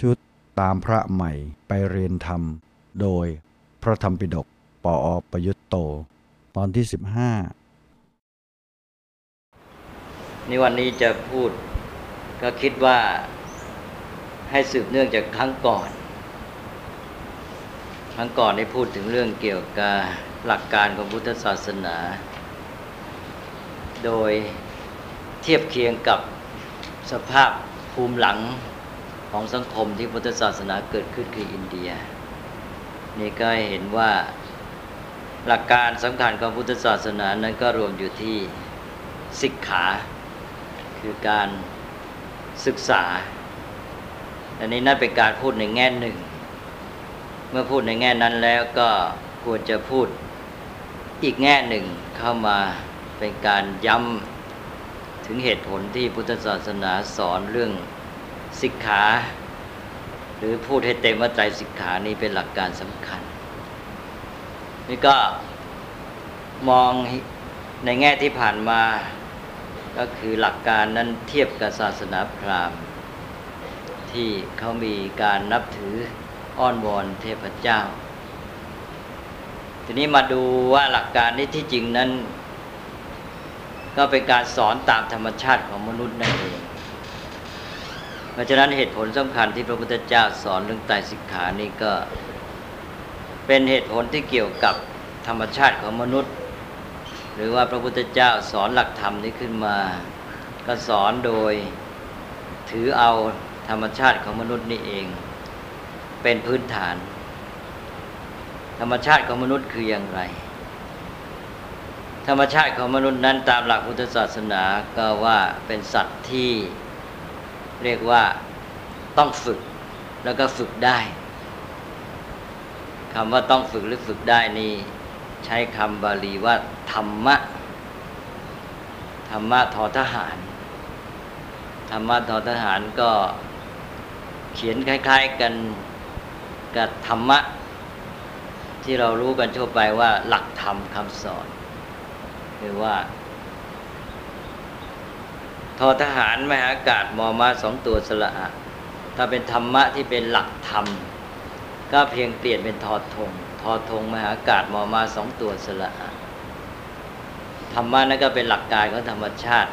ชุดตามพระใหม่ไปเรียนธรรม โดยพระธรรมปิฎกปออประยุตโต ตอนที่ 15 นี่วันนี้จะพูดก็คิดว่าให้สืบเนื่องจากครั้งก่อน ครั้งก่อนได้พูดถึงเรื่องเกี่ยวกับหลักการของพุทธศาสนา โดยเทียบเคียงกับสภาพภูมิหลัง ของสังคมที่พุทธศาสนาเกิดขึ้นคืออินเดีย นี่ก็เห็นว่าหลักการสำคัญของพุทธศาสนานั้นก็รวมอยู่ที่ศิกขา คือการศึกษา อันนี้นั่นเป็นการพูดในแง่หนึ่ง เมื่อพูดในแง่นั้นแล้วก็ควรจะพูดอีกแง่หนึ่งเข้ามาเป็นการย้ำถึงเหตุผลที่พุทธศาสนาสอนเรื่อง สิกขา หรือพูดให้เต็มว่าใจสิกขานี้เป็นหลักการสำคัญ นี่ก็มองในแง่ที่ผ่านมาก็คือหลักการนั้นเทียบกับศาสนาพราหมณ์ ที่เขามีการนับถืออ้อนวอนเทพเจ้า ทีนี้มาดูว่าหลักการนี้ที่จริงนั้น ก็เป็นการสอนตามธรรมชาติของมนุษย์นั่นเอง เพราะฉะนั้นเหตุผลสำคัญที่พระพุทธเจ้าสอนเรื่องไตรสิกขานี้ก็ เป็นเหตุผลที่เกี่ยวกับธรรมชาติของมนุษย์ หรือว่าพระพุทธเจ้าสอนหลักธรรมนี้ขึ้นมา ก็สอนโดยถือเอาธรรมชาติของมนุษย์นี่เอง เป็นพื้นฐาน ธรรมชาติของมนุษย์คืออย่างไร ธรรมชาติของมนุษย์นั้นตามหลักพุทธศาสนาก็ว่าเป็นสัตว์ที่ เรียกว่าต้องฝึกแล้วก็ฝึกได้คำว่าต้องฝึกหรือฝึกได้นี่ใช้คำบาลีว่าธรรมะ ธรรมะทอทหาร ธรรมะทอทหารก็เขียนคล้าย ๆกันกับธรรมะ ที่เรารู้กันทั่วไปว่าหลักธรรมคำสอนคือว่า ทอทหารมหาอากาศมอมาสองตัวสละอะถ้าเป็นธรรมะที่เป็นหลักธรรม ก็เพียงเปลี่ยนเป็นทอทงทอทงมหาอากาศมอมาสองตัวสละอะธรรมะนั่นก็เป็นหลักการของธรรมชาติ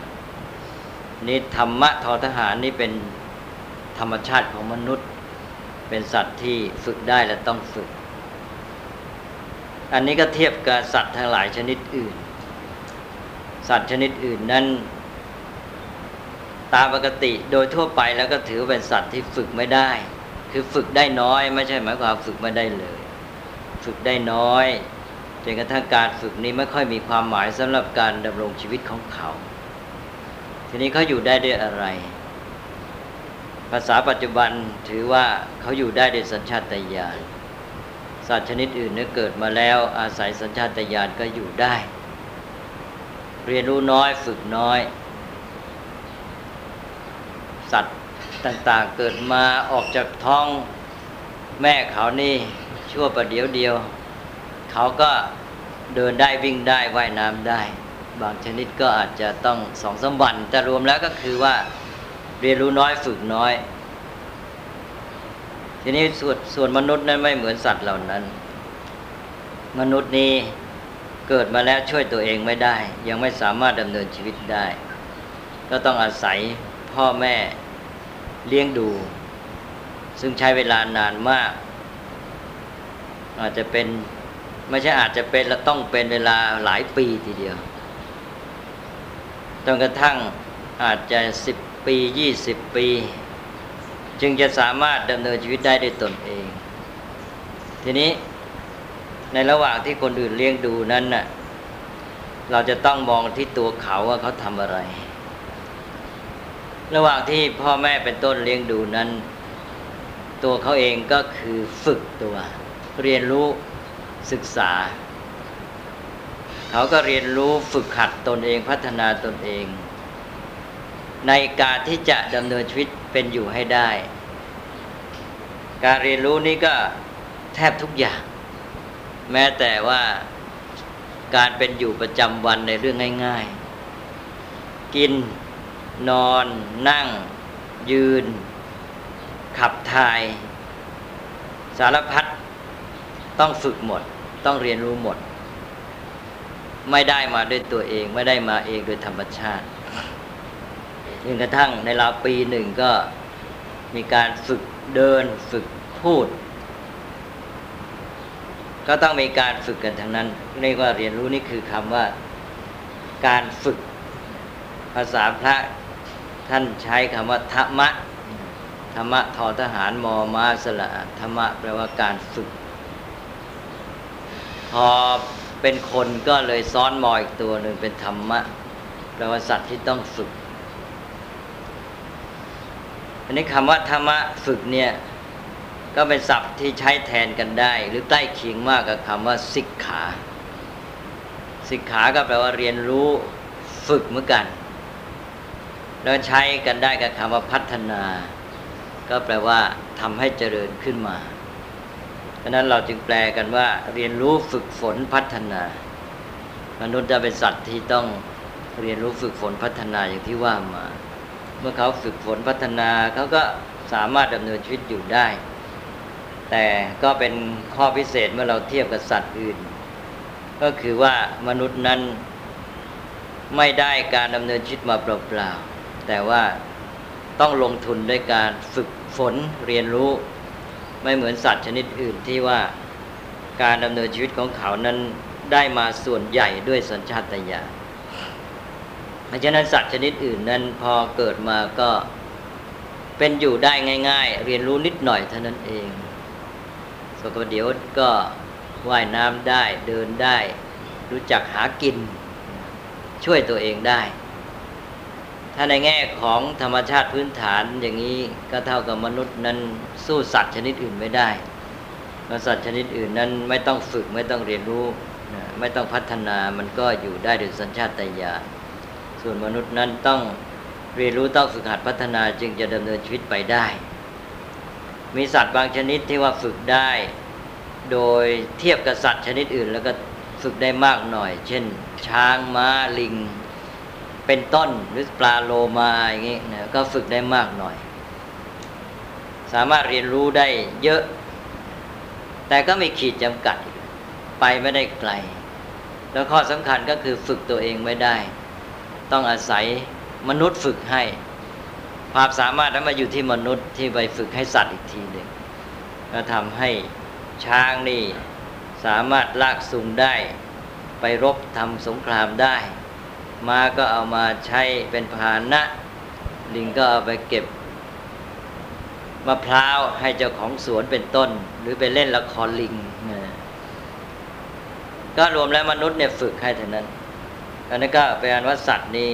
นี่ธรรมะทอทหารนี่เป็นธรรมชาติของมนุษย์ เป็นสัตว์ที่ฝึกได้และต้องฝึก อันนี้ก็เทียบกับสัตว์ทั้งหลายชนิดอื่น สัตว์ชนิดอื่นนั้น ตามปกติโดยทั่วไปแล้วก็ถือเป็นสัตว์ที่ฝึกไม่ได้ คือฝึกได้น้อย ไม่ใช่หมายความฝึกไม่ได้เลย ฝึกได้น้อยจนกระทั่งการฝึกนี้ไม่ค่อยมีความหมายสำหรับการดำรงชีวิตของเขา ทีนี้เขาอยู่ได้ด้วยอะไร ภาษาปัจจุบันถือว่าเขาอยู่ได้ด้วยสัญชาตญาณสัตว์ชนิดอื่นเนี่ยเกิดมาแล้ว อาศัยสัญชาตญาณก็อยู่ได้ เรียนรู้น้อยฝึกน้อย สัตว์ต่างๆ เกิดมาออกจากท้องแม่เขานี่ชั่วประเดี๋ยวเดียว เขาก็เดินได้วิ่งได้ว่ายน้ำได้ บางชนิดก็อาจจะต้องสองสมวันแต่รวมแล้วก็คือว่าเรียนรู้น้อยฝึกน้อย ทีนี้ส่วนส่วนมนุษย์นั้นไม่เหมือนสัตว์เหล่านั้น มนุษย์นี้เกิดมาแล้วช่วยตัวเองไม่ได้ ยังไม่สามารถดำเนินชีวิตได้ ก็ต้องอาศัย พ่อแม่เลี้ยงดู ซึ่งใช้เวลานานมาก อาจจะเป็นไม่ใช่อาจจะเป็นแล้วต้องเป็นเวลาหลายปีทีเดียวจนกระทั่งอาจจะสิบปียี่สิบปี จึงจะสามารถดำเนินชีวิตได้ด้วยตนเอง ทีนี้ในระหว่างที่คนอื่นเลี้ยงดูนั้นน่ะเราจะต้องมองที่ตัวเขาว่าเขาทำอะไร ระหว่างที่พ่อแม่เป็นต้นเลี้ยงดูนั้น ตัวเขาเองก็คือฝึกตัว เรียนรู้ศึกษา เขาก็เรียนรู้ฝึกขัดตนเองพัฒนาตนเอง ในการที่จะดำเนินชีวิตเป็นอยู่ให้ได้ การเรียนรู้นี้ก็แทบทุกอย่าง แม้แต่ว่าการเป็นอยู่ประจำวันในเรื่องง่าย ๆ กิน นอน นั่ง ยืน ขับถ่าย สารพัดต้องฝึกหมด ต้องเรียนรู้หมด ไม่ได้มาด้วยตัวเอง ไม่ได้มาเองโดยธรรมชาติจนกระทั่งในราวปีหนึ่งก็มีการฝึกเดินฝึกพูด ก็ต้องมีการฝึกกันทั้งนั้นเรียกว่าเรียนรู้นี่คือคำว่า การฝึกภาษาพระ ท่านใช้คำว่าธรรมะธรรมะทอทหารมอมาสละธรรมะแปลว่าการฝึก พอเป็นคนก็เลยซ้อนมออีกตัวหนึ่งเป็นธรรมะแปลว่าสัตว์ที่ต้องฝึกอันนี้คำว่าธรรมะฝึกเนี่ยก็เป็นศัพท์ที่ใช้แทนกันได้ หรือใกล้เคียงมากกับคำว่าสิกขา สิกขาก็แปลว่าเรียนรู้ฝึกเหมือนกัน แล้วใช้กันได้กับคำว่าพัฒนา ก็แปลว่าทำให้เจริญขึ้นมาดังนั้นเราจึงแปลกันว่า เรียนรู้ฝึกฝนพัฒนา มนุษย์จะเป็นสัตว์ที่ต้องเรียนรู้ฝึกฝนพัฒนาอย่างที่ว่ามา เมื่อเขาฝึกฝนพัฒนาเขาก็สามารถดำเนินชีวิตอยู่ได้ แต่ก็เป็นข้อพิเศษเมื่อเราเทียบกับสัตว์อื่น ก็คือว่ามนุษย์นั้นไม่ได้การดำเนินชีวิตมาเปล่าๆ แต่ว่าต้องลงทุนด้วยการฝึกฝนเรียนรู้ ไม่เหมือนสัตว์ชนิดอื่นที่ว่าการดำเนินชีวิตของเขานั้นได้มาส่วนใหญ่ด้วยสัญชาตญาณเพราะฉะนั้นสัตว์ชนิดอื่นนั้นพอเกิดมาก็เป็นอยู่ได้ง่าย ๆ เรียนรู้นิดหน่อยเท่านั้นเองสกเดี๋ยวก็ว่ายน้ำได้เดินได้ รู้จักหากิน ช่วยตัวเองได้ ถ้าในแง่ของธรรมชาติพื้นฐานอย่างนี้ก็เท่ากับมนุษย์นั้นสู้สัตว์ชนิดอื่นไม่ได้เพราะสัตว์ชนิดอื่นนั้นไม่ต้องฝึกไม่ต้องเรียนรู้ไม่ต้องพัฒนามันก็อยู่ได้โดยสัญชาตญาณส่วนมนุษย์นั้นต้องเรียนรู้ต้องฝึกหัดพัฒนาจึงจะดำเนินชีวิตไปได้ มีสัตว์บางชนิดที่ว่าฝึกได้ โดยเทียบกับสัตว์ชนิดอื่น แล้วก็ฝึกได้มากหน่อย เช่น ช้างม้าลิง เป็นต้นหรือปลาโลมาอย่างนี้นะก็ฝึกได้มากหน่อย สามารถเรียนรู้ได้เยอะ แต่ก็มีขีดจำกัด ไปไม่ได้ไกล แล้วข้อสำคัญก็คือฝึกตัวเองไม่ได้ ต้องอาศัยมนุษย์ฝึกให้ ความสามารถนั้นมาอยู่ที่มนุษย์ที่ไปฝึกให้สัตว์อีกทีหนึ่งก็ทำให้ช้างนี่สามารถลากสูงได้ ไปรบทำสงครามได้ ม้าก็เอามาใช้เป็นพาหนะ ลิงก็เอาไปเก็บมะพร้าวให้เจ้าของสวนเป็นต้น หรือไปเล่นละครลิงก็รวมแล้วมนุษย์เนี่ยฝึกให้เท่านั้นอันนั้นก็เป็นอันว่าสัตว์นี่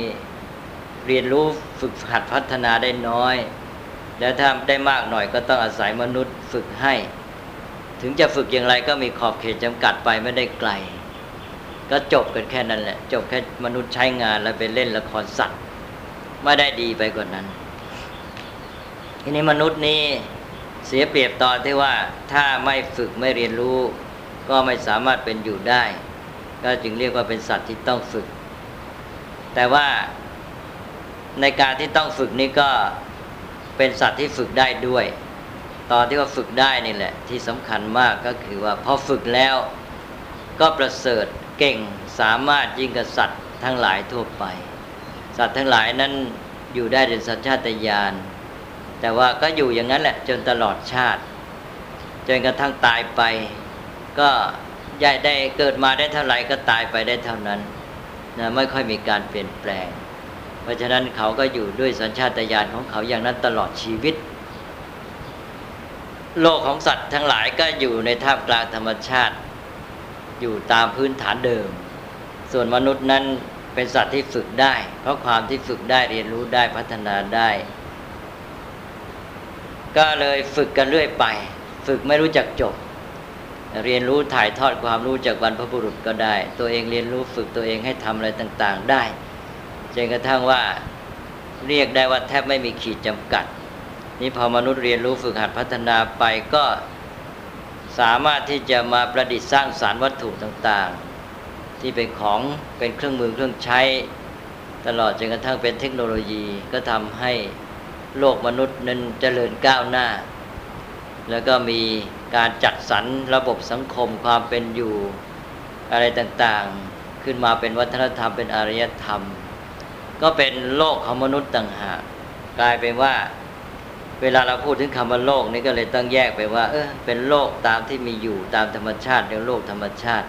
เรียนรู้ฝึกหัดพัฒนาได้น้อย แล้วถ้าได้มากหน่อยก็ต้องอาศัยมนุษย์ฝึกให้ ถึงจะฝึกอย่างไรก็มีขอบเขตจำกัดไปไม่ได้ไกล ก็จบกันแค่นั้นแหละ จบแค่มนุษย์ใช้งานแล้วไปเล่นละครสัตว์ไม่ได้ดีไปกว่านั้น ทีนี้มนุษย์นี้เสียเปรียบตอนที่ว่าถ้าไม่ฝึกไม่เรียนรู้ ก็ไม่สามารถเป็นอยู่ได้ ก็จึงเรียกว่าเป็นสัตว์ที่ต้องฝึก แต่ว่าในการที่ต้องฝึกนี้ก็เป็นสัตว์ที่ฝึกได้ด้วย ตอนที่ว่าฝึกได้นี่แหละ ที่สำคัญมากก็คือว่าพอฝึกแล้วก็ประเสริฐ เก่งสามารถยิ่งกับสัตว์ทั้งหลายทั่วไป สัตว์ทั้งหลายนั้นอยู่ได้ด้วยสัญชาตญาณแต่ว่าก็อยู่อย่างนั้นแหละจนตลอดชาติ จนกระทั่งตายไป ก็ใหญ่ได้เกิดมาได้เท่าไหร่ก็ตายไปได้เท่านั้นนะไม่ค่อยมีการเปลี่ยนแปลง เพราะฉะนั้นเขาก็อยู่ด้วยสัญชาตญาณของเขาอย่างนั้นตลอดชีวิต โลกของสัตว์ทั้งหลายก็อยู่ในท่ามกลางธรรมชาติ อยู่ตามพื้นฐานเดิม ส่วนมนุษย์นั้นเป็นสัตว์ที่ฝึกได้ เพราะความที่ฝึกได้เรียนรู้ได้พัฒนาได้ ก็เลยฝึกกันเรื่อยไป ฝึกไม่รู้จักจบ เรียนรู้ถ่ายทอดความรู้จากบรรพบุรุษก็ได้ ตัวเองเรียนรู้ฝึกตัวเองให้ทำอะไรต่าง ๆ ได้จนกระทั่งว่าเรียกได้ว่าแทบไม่มีขีดจำกัด นี่พอมนุษย์เรียนรู้ฝึกหัดพัฒนาไปก็ สามารถที่จะมาประดิษฐ์สร้างสารวัตถุต่างๆ ที่เป็นของเป็นเครื่องมือเครื่องใช้ ตลอดจนกระทั่งเป็นเทคโนโลยีก็ทำให้โลกมนุษย์นั้นเจริญก้าวหน้า แล้วก็มีการจัดสรรระบบสังคมความเป็นอยู่อะไรต่างๆ ขึ้นมาเป็นวัฒนธรรมเป็นอารยธรรม ก็เป็นโลกของมนุษย์ต่างหากกลายเป็นว่า เวลาเราพูดถึงคำว่าโลกนี่ก็เลยต้องแยกไปว่า เออเป็นโลกตามที่มีอยู่ตามธรรมชาติเรียกโลกธรรมชาติ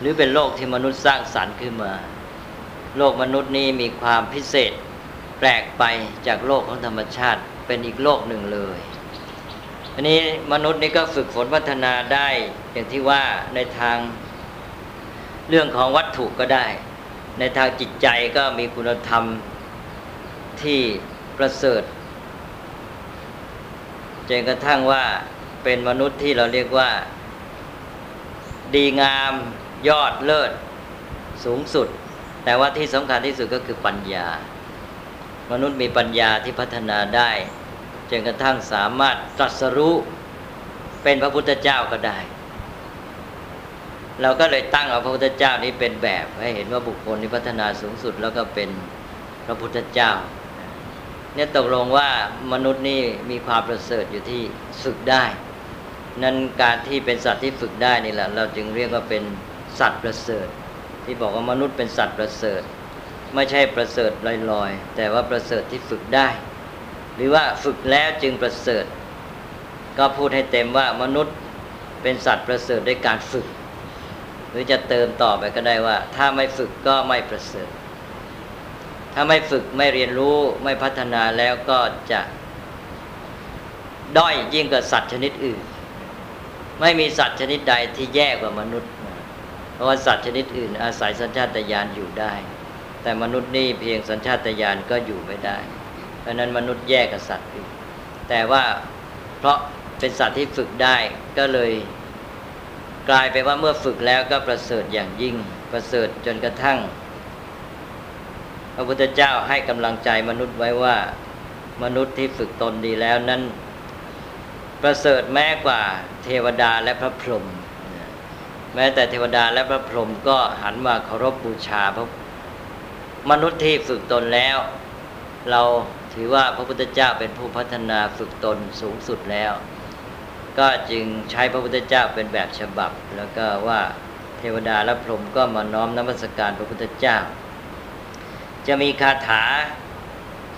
หรือเป็นโลกที่มนุษย์สร้างสรรค์ขึ้นมา โลกมนุษย์นี้มีความพิเศษ แปลกไปจากโลกของธรรมชาติ เป็นอีกโลกหนึ่งเลยอันนี้มนุษย์นี่ก็ฝึกฝนพัฒนาได้อย่างที่ว่าในทางเรื่องของวัตถุก็ได้ ในทางจิตใจก็มีคุณธรรมที่ประเสริฐ จนกระทั่งว่าเป็นมนุษย์ที่เราเรียกว่า ดีงามยอดเลิศสูงสุด แต่ว่าที่สำคัญที่สุดก็คือปัญญา มนุษย์มีปัญญาที่พัฒนาได้จนกระทั่งสามารถตรัสรู้เป็นพระพุทธเจ้าก็ได้ เราก็เลยตั้งเอาพระพุทธเจ้านี้เป็นแบบ ให้เห็นว่าบุคคลนี้พัฒนาสูงสุดแล้วก็เป็นพระพุทธเจ้า เนี่ยตกลงว่ามนุษย์นี่มีความประเสริฐอยู่ที่ฝึกได้ นั้นการที่เป็นสัตว์ที่ฝึกได้นี่แหละ เราจึงเรียกว่าเป็นสัตว์ประเสริฐ ที่บอกว่ามนุษย์เป็นสัตว์ประเสริฐ ไม่ใช่ประเสริฐลอยๆ แต่ว่าประเสริฐที่ฝึกได้ หรือว่าฝึกแล้วจึงประเสริฐ ก็พูดให้เต็มว่ามนุษย์เป็นสัตว์ประเสริฐด้วยการฝึก หรือจะเติมต่อไปก็ได้ว่า ถ้าไม่ฝึกก็ไม่ประเสริฐ ถ้าไม่ฝึกไม่เรียนรู้ไม่พัฒนาแล้วก็จะด้อยยิ่งกว่าสัตว์ชนิดอื่น ไม่มีสัตว์ชนิดใดที่แย่กว่ามนุษย์ เพราะว่าสัตว์ชนิดอื่น อาศัยสัญชาตญาณอยู่ได้ แต่มนุษย์นี่เพียงสัญชาตญาณก็อยู่ไม่ได้ เพราะนั้นมนุษย์แย่กับสัตว์อื่น แต่ว่าเพราะเป็นสัตว์ที่ฝึกได้ก็เลยกลายไปว่าเมื่อฝึกแล้วก็ประเสริฐอย่างยิ่งประเสริฐจนกระทั่ง พระพุทธเจ้าให้กำลังใจมนุษย์ไว้ว่า มนุษย์ที่ฝึกตนดีแล้วนั้น ประเสริฐแม้กว่าเทวดาและพระพรหมแม้แต่เทวดาและพระพรหมก็หันมาเคารพบูชาพระมนุษย์ที่ฝึกตนแล้ว เราถือว่าพระพุทธเจ้าเป็นผู้พัฒนาฝึกตนสูงสุดแล้ว ก็จึงใช้พระพุทธเจ้าเป็นแบบฉบับ แล้วก็ว่าเทวดาและพรหมก็มาน้อมนมัสการพระพุทธเจ้า จะมีคาถา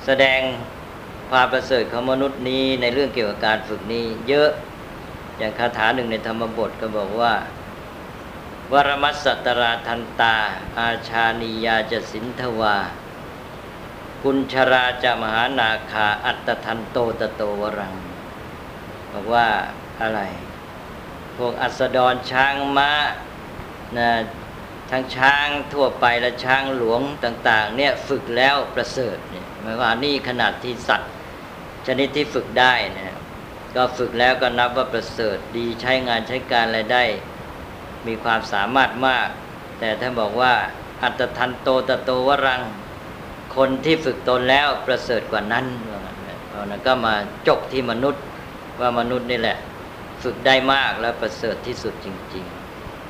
แสดงความประเสริฐของมนุษย์นี้ในเรื่องเกี่ยวกับการฝึกนี้ เยอะอย่างคาถาหนึ่งในธรรมบทก็บอกว่าวรมัสสตราทันตา อาชานียาจะสินทวา กุญชราจะมหานาคาอัตทันโตตโตวรัง บอกว่าอะไร พวกอัสดรช้างม้านะ ทั้งช้างทั่วไปและช้างหลวงต่างๆเนี่ยฝึกแล้วประเสริฐเนี่ยหมายว่านี่ขนาดที่สัตว์ ชนิดที่ฝึกได้นะก็ฝึกแล้วก็นับว่าประเสริฐดีใช้งานใช้การอะไรได้ มีความสามารถมาก แต่ท่านบอกว่า อัตทันโตตโตวรัง คนที่ฝึกตนแล้วประเสริฐกว่านั้นเพราะนั้นก็มาจบที่มนุษย์ว่ามนุษย์นี่แหละ ฝึกได้มากและประเสริฐที่สุดจริง ๆ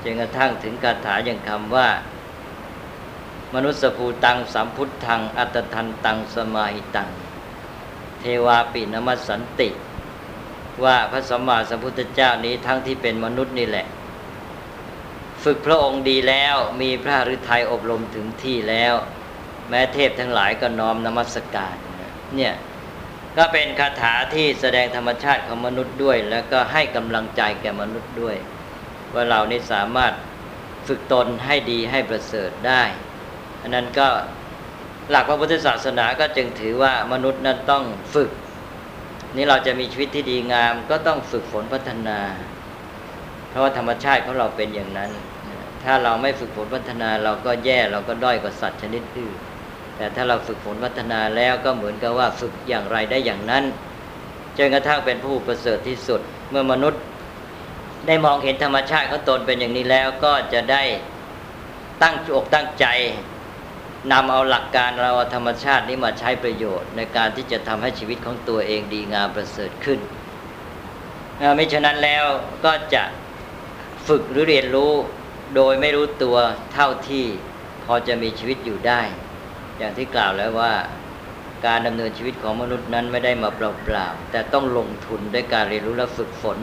จนกระทั่งถึงคาถาอย่างคำว่า มนุษย์ภูตังสัมพุทธัง อัตทันตังสมาหิตัง เทวาปินมัสสันติ ว่าพระสัมมาสัมพุทธเจ้านี้ทั้งที่เป็นมนุษย์นี่แหละ ฝึกพระองค์ดีแล้วมีพระฤทัยอบรมถึงที่แล้ว แม้เทพทั้งหลายก็น้อมนมัสการเนี่ยก็เป็นคาถาที่แสดงธรรมชาติของมนุษย์ด้วย แล้วก็ให้กำลังใจแก่มนุษย์ด้วย ว่าเรานี่สามารถฝึกตนให้ดีให้ประเสริฐได้อันนั้นก็หลักพระพุทธศาสนาก็จึงถือว่ามนุษย์นั้นต้องฝึก นี่เราจะมีชีวิตที่ดีงาม ก็ต้องฝึกฝนพัฒนา เพราะว่าธรรมชาติของเราเป็นอย่างนั้น ถ้าเราไม่ฝึกฝนพัฒนาเราก็แย่เราก็ด้อยกว่าสัตว์ชนิดอื่นแต่ถ้าเราฝึกฝนพัฒนาแล้วก็เหมือนกับว่าฝึกอย่างไรได้อย่างนั้นจนกระทั่งเป็นผู้ประเสริฐที่สุด เมื่อมนุษย์ ได้มองเห็นธรรมชาติของตนเป็นอย่างนี้แล้วก็จะได้ตั้งอกตั้งใจนำเอาหลักการเราธรรมชาตินี้มาใช้ประโยชน์ ในการที่จะทำให้ชีวิตของตัวเองดีงามประเสริฐขึ้นไม่ฉะนั้นแล้วก็จะฝึกหรือเรียนรู้โดยไม่รู้ตัวเท่าที่พอจะมีชีวิตอยู่ได้ อย่างที่กล่าวแล้วว่าการดำเนินชีวิตของมนุษย์นั้นไม่ได้มาเปล่าๆแต่ต้องลงทุนด้วยการเรียนรู้และฝึกฝน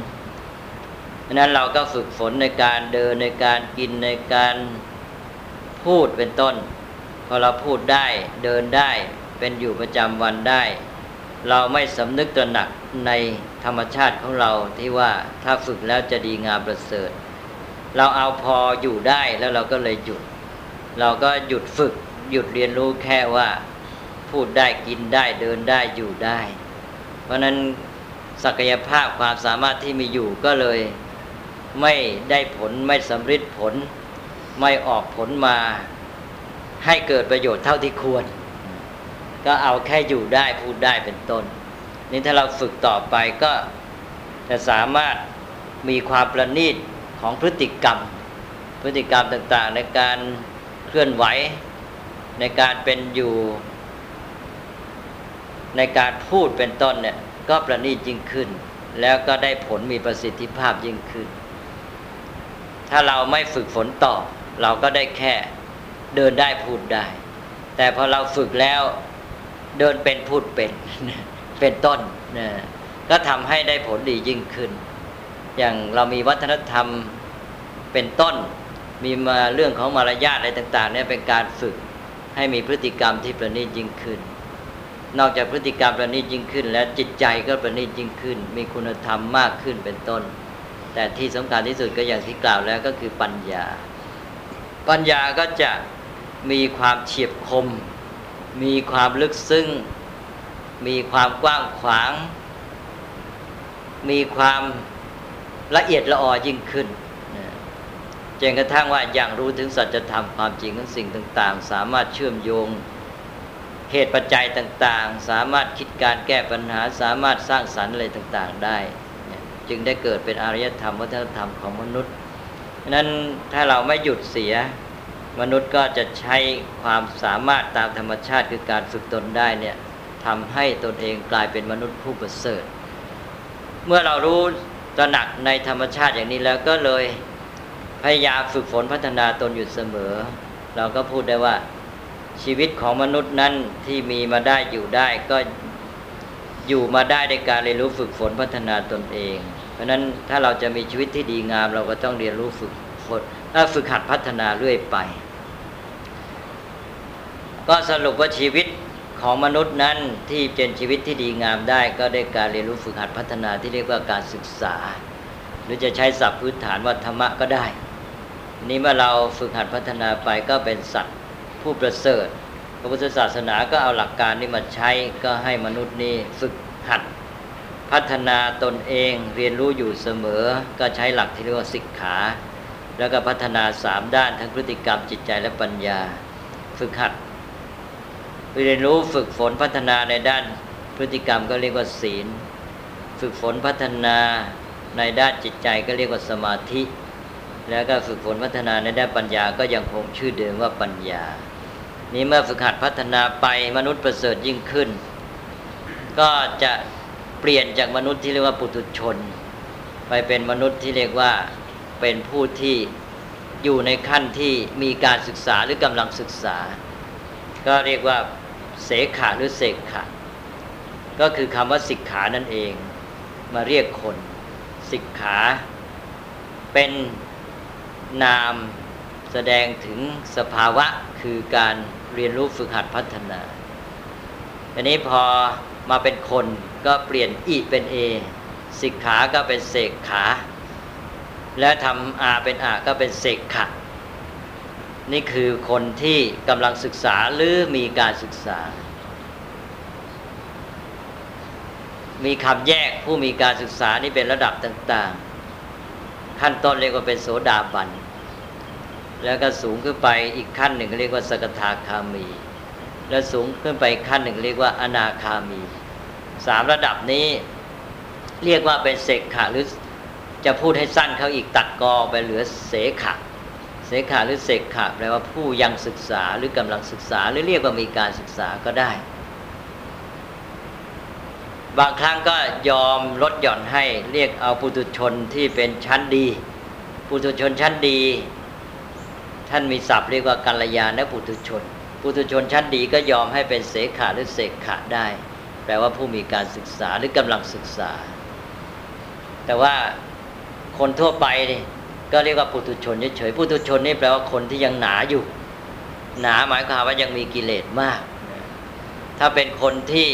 ดังนั้นเราก็ฝึกฝนในการเดินในการกินในการพูดเป็นต้น พอเราพูดได้เดินได้เป็นอยู่ประจำวันได้ เราไม่สำนึกตระหนักในธรรมชาติของเราที่ว่าถ้าฝึกแล้วจะดีงามประเสริฐ เราเอาพออยู่ได้แล้วเราก็เลยหยุด เราก็หยุดฝึกหยุดเรียนรู้แค่ว่า พูดได้กินได้เดินได้อยู่ได้ เพราะนั้นศักยภาพความสามารถที่มีอยู่ก็เลย ไม่ได้ผลไม่สำเร็จผล ไม่ออกผลมา ให้เกิดประโยชน์เท่าที่ควร ก็เอาแค่อยู่ได้พูดได้เป็นต้น นี่ถ้าเราฝึกต่อไปก็จะสามารถมีความประณีตของพฤติกรรม พฤติกรรมต่างๆ ในการเคลื่อนไหวในการเป็นอยู่ ในการพูดเป็นต้นเนี่ยก็ประณีตยิ่งขึ้น แล้วก็ได้ผลมีประสิทธิภาพยิ่งขึ้น ถ้าเราไม่ฝึกฝนต่อ เราก็ได้แค่เดินได้พูดได้ แต่พอเราฝึกแล้วเดินเป็นพูดเป็นเป็นต้นนะก็ทำให้ได้ผลดียิ่งขึ้น อย่างเรามีวัฒนธรรมเป็นต้น มีมาเรื่องของมารยาทอะไรต่าง ๆ เนี่ยเป็นการฝึกให้มีพฤติกรรมที่ประณีตยิ่งขึ้น นอกจากพฤติกรรมประณีตยิ่งขึ้น แล้วจิตใจก็ประณีตยิ่งขึ้น มีคุณธรรมมากขึ้นเป็นต้น แต่ที่สำคัญที่สุดก็อย่างที่กล่าวแล้วก็คือปัญญา ปัญญาก็จะมีความเฉียบคม มีความลึกซึ้ง มีความกว้างขวาง มีความละเอียดละออยิ่งขึ้นจนกระทั่งว่าอย่างรู้ถึงสัจธรรมความจริงของสิ่งต่าง ๆ สามารถเชื่อมโยงเหตุปัจจัยต่าง ๆ สามารถคิดการแก้ปัญหา สามารถสร้างสรรค์อะไรต่าง ๆ ได้ จึงได้เกิดเป็นอารยธรรมวัฒนธรรมของมนุษย์นั้นถ้าเราไม่หยุดเสีย มนุษย์ก็จะใช้ความสามารถตามธรรมชาติคือการฝึกตนได้เนี่ยทำให้ตนเองกลายเป็นมนุษย์ผู้ประเสริฐ เมื่อเรารู้ตระหนักในธรรมชาติอย่างนี้แล้วก็เลยพยายามฝึกฝนพัฒนาตนอยู่เสมอ เราก็พูดได้ว่าชีวิตของมนุษย์นั้นที่มีมาได้อยู่ได้ก็ อยู่มาได้ในการเรียนรู้ฝึกฝนพัฒนาตนเอง เพราะนั้นถ้าเราจะมีชีวิตที่ดีงาม เราก็ต้องเรียนรู้ฝึกฝนฝึกหัดพัฒนาเรื่อยไป ก็สรุปว่าชีวิตของมนุษย์นั้นที่เป็นชีวิตที่ดีงามได้ ก็ได้การเรียนรู้ฝึกหัดพัฒนาที่เรียกว่าการศึกษา หรือจะใช้ศัพท์พื้นฐานว่าธรรมะก็ได้ นี้เมื่อเราฝึกหัดพัฒนาไปก็เป็นสัตว์ผู้ประเสริฐ ระพุทธศาสนาก็เอาหลักการนี้มาใช้ก็ให้มนุษย์นี้ฝึกหัดพัฒนาตนเองเรียนรู้อยู่เสมอ ก็ใช้หลักที่เรียกว่าสิกขา แล้วก็พัฒนาสามด้านทั้งพฤติกรรมจิตใจและปัญญา ฝึกหัด เรียนรู้ฝึกฝนพัฒนาในด้านพฤติกรรมก็เรียกว่าศีล ฝึกฝนพัฒนาในด้านจิตใจก็เรียกว่าสมาธิ แล้วก็ฝึกฝนพัฒนาในด้านปัญญาก็ยังคงชื่อเดิมว่าปัญญา นี้เมื่อฝึกหัดพัฒนาไปมนุษย์ประเสริฐยิ่งขึ้น ก็จะเปลี่ยนจากมนุษย์ที่เรียกว่าปุถุชน ไปเป็นมนุษย์ที่เรียกว่าเป็นผู้ที่อยู่ในขั้นที่มีการศึกษาหรือกำลังศึกษา ก็เรียกว่าเสขาหรือเสกขาก็คือคำว่าสิกขานั่นเอง มาเรียกคน สิกขา เป็นนามแสดงถึงสภาวะคือการ เรียนรู้ฝึกหัดพัฒนาอันนี้พอมาเป็นคนก็เปลี่ยนอีเป็นเอสิกขา ก็เป็นเสกขา และทำอาเป็นอาก็เป็นเสกขะ นี่คือคนที่กำลังศึกษาหรือมีการศึกษา มีคำแยกผู้มีการศึกษานี่เป็นระดับต่าง ๆ ขั้นต้นเรียกว่าเป็นโสดาบัน แล้วก็สูงขึ้นไปอีกขั้นหนึ่งเรียกว่าสกทาคามี แล้วสูงขึ้นไปขั้นหนึ่งเรียกว่าอนาคามีสามระดับนี้ เรียกว่าเป็นเสกขาหรือจะพูดให้สั้นเขาอีกตัดกอไปเหลือเสขะเสขาหรือเสกขะแปลว่าผู้ยังศึกษาหรือกำลังศึกษา หรือเรียกว่ามีการศึกษาก็ได้ บางครั้งก็ยอมลดหย่อนให้เรียกเอาปุถุชนที่เป็นชั้นดี ปุถุชนชั้นดี ท่านมีศัพท์เรียกว่ากัลยาณปุถุชน ปุถุชนชั้นดีก็ยอมให้เป็นเสขาหรือเสกขะได้ แปลว่าผู้มีการศึกษาหรือกำลังศึกษา แต่ว่าคนทั่วไปนี่ก็เรียกว่าปุถุชนเฉยๆปุถุชนนี่แปลว่าคนที่ยังหนาอยู่ หนาหมายความว่ายังมีกิเลสมาก ถ้าเป็นคนที่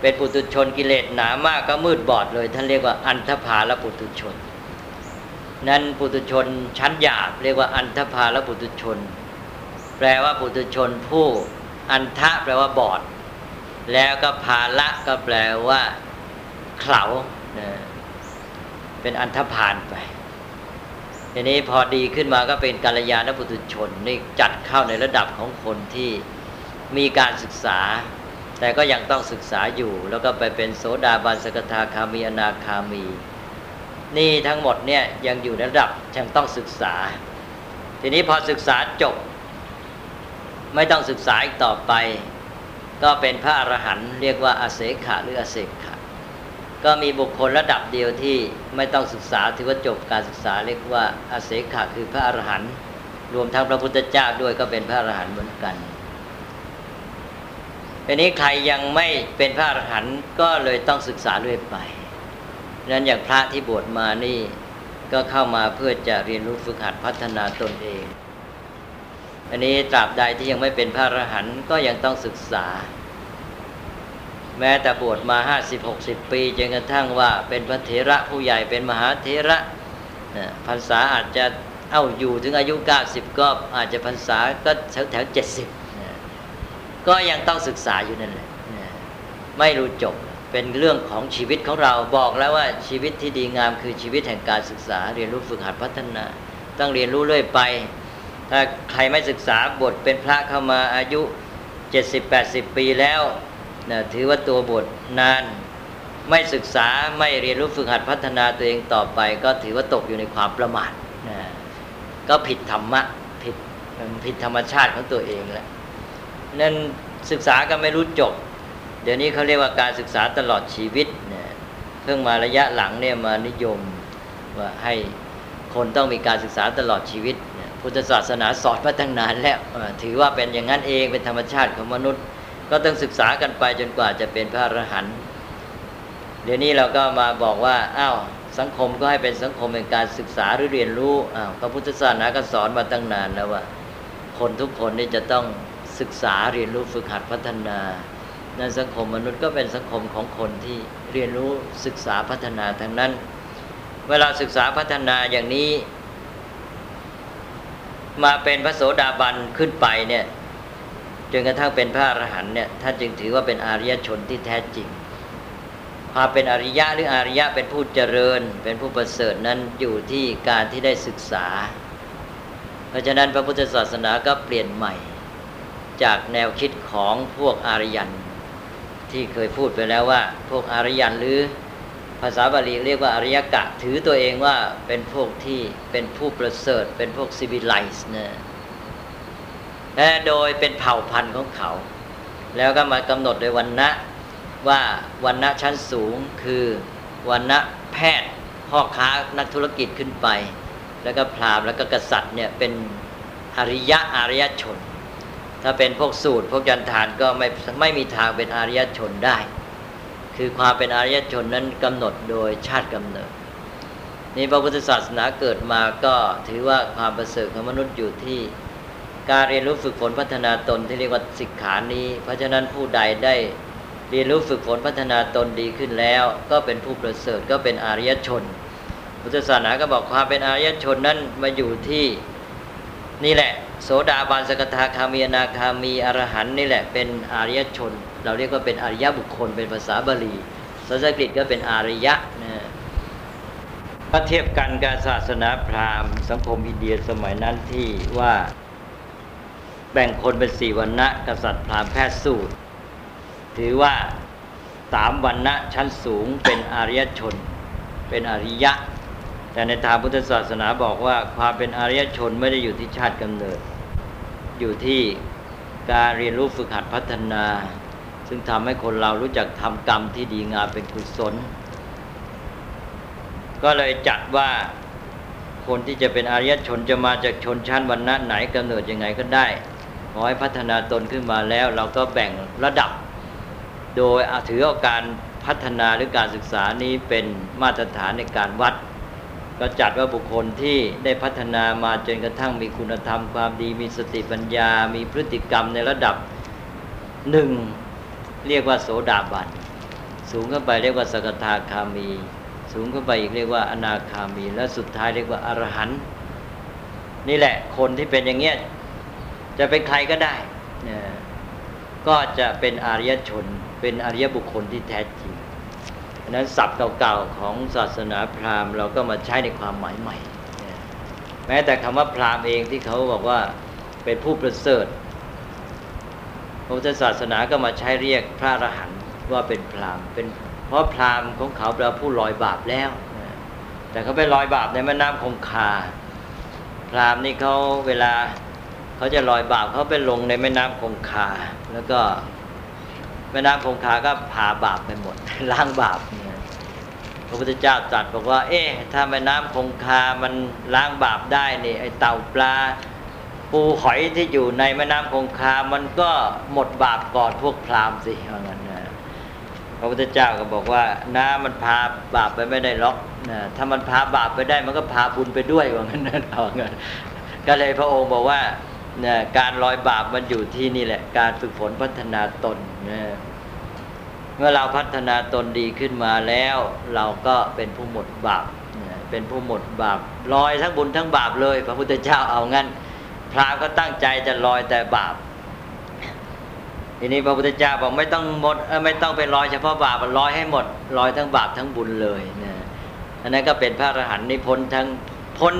เป็นปุถุชนกิเลสหนามากก็มืดบอดเลย ท่านเรียกว่าอันธพาลปุถุชน นั้นปุถุชนชั้นหยาบเรียกว่าอันธพาลปุถุชน แปลว่าปุถุชนผู้อันทะแปลว่าบอด แล้วก็ภาละก็แปลว่าเขาเป็นอันธพาลไปทีนี้พอดีขึ้นมาก็เป็นกัลยาณปุถุชนนี่จัดเข้าในระดับของคนที่มีการศึกษา แต่ก็ยังต้องศึกษาอยู่ แล้วก็ไปเป็นโสดาบันสกทาคามีอนาคามี นี่ทั้งหมดเนี่ยยังอยู่ในระดับยังต้องศึกษา ทีนี้พอศึกษาจบ ไม่ต้องศึกษาอีกต่อไป ก็เป็นพระอรหันต์เรียกว่าอาเสขะหรืออาเสขะก็มีบุคคลระดับเดียวที่ไม่ต้องศึกษาถือว่าจบการศึกษาเรียกว่าอาเสขะคือพระอรหันต์รวมทั้งพระพุทธเจ้าด้วยก็เป็นพระอรหันต์เหมือนกันทีนี้ใครยังไม่เป็นพระอรหันต์ก็เลยต้องศึกษาเรื่อยไป นั้นอย่างพระที่บวชมานี่ก็เข้ามาเพื่อจะเรียนรู้ฝึกหัดพัฒนาตนเอง อันนี้ตราบใดที่ยังไม่เป็นพระอรหันต์ก็ยังต้องศึกษา แม้แต่บวชมาห้าสิบหกสิบปีจนกระทั่งว่าเป็นพระเถระผู้ใหญ่เป็นมหาเถระพรรษาอาจจะเอาอยู่ถึงอายุเก้าสิบก็อาจจะพรรษาก็แถวแถวเจ็ดสิบก็ยังต้องศึกษาอยู่นั่นแหละไม่รู้จบ เป็นเรื่องของชีวิตของเราบอกแล้วว่าชีวิตที่ดีงามคือชีวิตแห่งการศึกษา เรียนรู้ฝึกหัดพัฒนา ต้องเรียนรู้เรื่อยไป ถ้าใครไม่ศึกษาบทเป็นพระเข้ามาอายุ 70-80 ปีแล้วนะถือว่าตัวบทนาน ไม่ศึกษาไม่เรียนรู้ฝึกหัดพัฒนาตัวเองต่อไป ก็ถือว่าตกอยู่ในความประมาทนะก็ผิดธรรมะผิดผิดธรรมชาติของตัวเองแล้วนั่นศึกษาก็ไม่รู้จบ เดี๋ยวนี้เขาเรียกว่าการศึกษาตลอดชีวิตเนะเพิ่งมาระยะหลังเนี่ยมานิยมว่าให้คนต้องมีการศึกษาตลอดชีวิตพุทธศาสนาสอนมาตั้งนานแล้วถือว่าเป็นอย่างนั้นเองเป็นธรรมชาติของมนุษย์ ก็ต้องศึกษากันไปจนกว่าจะเป็นพระอรหันต์เดี๋ยวนี้เราก็มาบอกว่าอ้าวสังคมก็ให้เป็นสังคมเป็นการศึกษาหรือเรียนรู้อ้าวพระพุทธศาสนาก็สอนมาตั้งนานแล้วว่า คนทุกคนนี่จะต้องศึกษาเรียนรู้ฝึกหัดพัฒนา นั้นสังคมมนุษย์ก็เป็นสังคมของคนที่เรียนรู้ศึกษาพัฒนาทั้งนั้น เวลาศึกษาพัฒนาอย่างนี้ มาเป็นพระโสดาบันขึ้นไปเนี่ยจนกระทั่งเป็นพระอรหันต์เนี่ยท่านจึงถือว่าเป็นอริยชนที่แท้จริงความเป็นอริยะหรืออริยะเป็นผู้เจริญ เป็นผู้ประเสริฐนั้นอยู่ที่การที่ได้ศึกษา เพราะฉะนั้นพระพุทธศาสนาก็เปลี่ยนใหม่ จากแนวคิดของพวกอารยัน ที่เคยพูดไปแล้วว่า พวกอารยันหรือภาษาบาลีเรียกว่าอริยกะ ถือตัวเองว่าเป็นพวกที่เป็นผู้ประเสริฐ เป็นพวกซิวิไลซ์นะและโดยเป็นเผ่าพันธุ์ของเขา แล้วก็มากำหนดโดยวันณะว่าวันณะชั้นสูงคือวันณะแพทย์พ่อค้านักธุรกิจขึ้นไป แล้วก็พราหมณ์แล้วก็กษัตริย์เนี่ยเป็นอริยะอริยชน ถ้าเป็นพวกสูตรพวกยันทานก็ไม่ไม่มีทางเป็นอริยชนได้ คือความเป็นอริยชนนั้นกำหนดโดยชาติกำเนิด นี่พระพุทธศาสนาเกิดมาก็ถือว่าความประเสริฐของมนุษย์อยู่ที่การเรียนรู้ฝึกฝนพัฒนาตนที่เรียกว่าสิกขานี้ เพราะฉะนั้นผู้ใดได้เรียนรู้ฝึกฝนพัฒนาตนดีขึ้นแล้ว ก็เป็นผู้ประเสริฐก็เป็นอริยชน พุทธศาสนาก็บอกความเป็นอริยชนนั้นมาอยู่ที่นี่แหละ โสดาบันสกทาคามีนาคามีอรหันนี่แหละเป็นอริยชน เราเรียกว่าเป็นอริยบุคคล เป็นภาษาบาลีสันสกฤตก็เป็นอริยะนะถ้าเทียบกันการศาสนาพราหมณ์สังคมอินเดียสมัยนั้นที่ว่าแบ่งคนเป็นสี่วันณะกษัตริย์พราหมณ์แพทย์สูตร ถือว่าสามวันณะชั้นสูงเป็นอริยชน เป็นอริยะ แต่ในทางพุทธศาสนาบอกว่าความเป็นอริยชนไม่ได้อยู่ที่ชาติกำเนิด อยู่ที่การเรียนรู้ฝึกหัดพัฒนา ซึ่งทำให้คนเรารู้จักทำกรรมที่ดีงามเป็นกุศล ก็เลยจัดว่าคนที่จะเป็นอริยชนจะมาจากชนชั้นวันณะไหนกำเนิดยังไงก็ได้ขอให้พัฒนาตนขึ้นมาแล้วเราก็แบ่งระดับ โดยถือเอาการพัฒนาหรือการศึกษานี้เป็นมาตรฐานในการวัด ก็จัดว่าบุคคลที่ได้พัฒนามาจนกระทั่งมีคุณธรรมความดี มีสติปัญญา มีพฤติกรรมในระดับหนึ่งเรียกว่าโสดาบันสูงขึ้นไปเรียกว่าสกทาคามี สูงขึ้นไปอีกเรียกว่าอนาคามี และสุดท้ายเรียกว่าอรหันต์นี่แหละคนที่เป็นอย่างเงี้ยจะเป็นใครก็ได้นะก็จะเป็นอริยชน เป็นอริยบุคคลที่แท้จริงะนั้นศัพท์เก่าๆของศาสนาพราหมณ์ เราก็มาใช้ในความหมายใหม่ แม้แต่คำว่าพราหมณ์เองที่เขาบอกว่าเป็นผู้ประเสริฐพระพุทธศาสนาก็มาใช้เรียกพระอรหันต์ว่าเป็นพราหมณ์เป็นเพราะพราหมณ์ของเขาเป็นผู้ลอยบาปแล้ว แต่เขาไปลอยบาปในแม่น้ำคงคา พราหมณ์นี่เขาเวลาเขาจะลอยบาปเขาไปลงในแม่น้ำคงคา แล้วก็ แม่น้ำคงคาก็พาบาปไปหมด ล้างบาปเนี่ยพระพุทธเจ้าตรัสบอกว่า เอ๊ะถ้าแม่น้ำคงคามันล้างบาปได้นี่ไอเต่าปลาปูหอยที่อยู่ในแม่น้ำคงคา มันก็หมดบาปก่อนพวกพราหมณ์สิว่างั้นนะพระพุทธเจ้าก็บอกว่าน้ำมันพาบาปไปไม่ได้หรอกนะถ้ามันพาบาปไปได้มันก็พาบุญไปด้วยว่างั้นนะเอางั้นก็เลยพระองค์บอกว่า นะการลอยบาปมันอยู่ที่นี่แหละ การฝึกฝนพัฒนาตนนะเมื่อเราพัฒนาตนดีขึ้นมาแล้ว เราก็เป็นผู้หมดบาปนะเป็นผู้หมดบาปลอยทั้งบุญทั้งบาปเลย พระพุทธเจ้าเอางั้น พราหมณ์ก็ตั้งใจจะลอยแต่บาปทีนี้พระพุทธเจ้าบอกไม่ต้องหมดไม่ต้องไปลอยเฉพาะบาปลอยให้หมดลอยทั้งบาปทั้งบุญเลยนะอันนั้นก็เป็นพระอรหันต์นิพ้นทั้งพ้น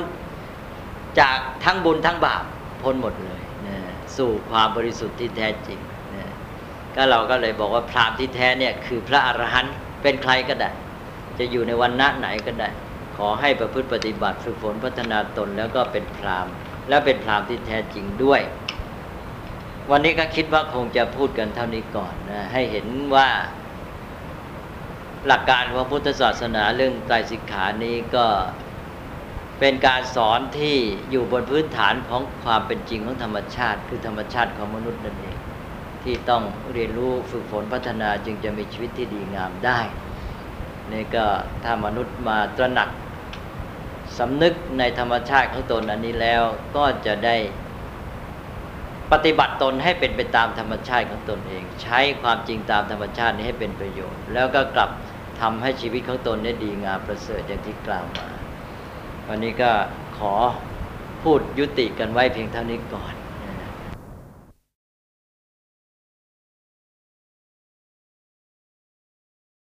จากทั้งบุญทั้งบาป พ้นหมดเลยนะสู่ความบริสุทธิ์ที่แท้จริงนะก็เราก็เลยบอกว่าพรามที่แท้เนี่ยคือพระอรหันต์เป็นใครก็ได้ จะอยู่ในวันณะไหนก็ได้ ขอให้ประพฤติปฏิบัติฝึกฝนพัฒนาตนแล้วก็เป็นพรามและเป็นพรามที่แท้จริงด้วย วันนี้ก็คิดว่าคงจะพูดกันเท่านี้ก่อนนะให้เห็นว่าหลักการของพุทธศาสนาเรื่องไตรสิกขานี้ก็ เป็นการสอนที่อยู่บนพื้นฐานของความเป็นจริงของธรรมชาติ คือธรรมชาติของมนุษย์นั่นเองที่ต้องเรียนรู้ฝึกฝนพัฒนาจึงจะมีชีวิตที่ดีงามได้นี่ก็ถ้ามนุษย์มาตระหนักสำนึกในธรรมชาติของตนอันนี้แล้วก็จะได้ปฏิบัติตนให้เป็นไปตามธรรมชาติของตนเอง ใช้ความจริงตามธรรมชาตินี้ให้เป็นประโยชน์ แล้วก็กลับทำให้ชีวิตของตนได้ดีงามประเสริฐอย่างที่กล่าวมา วันนี้ก็ขอพูดยุติกันไว้เพียงเท่านี้ก่อน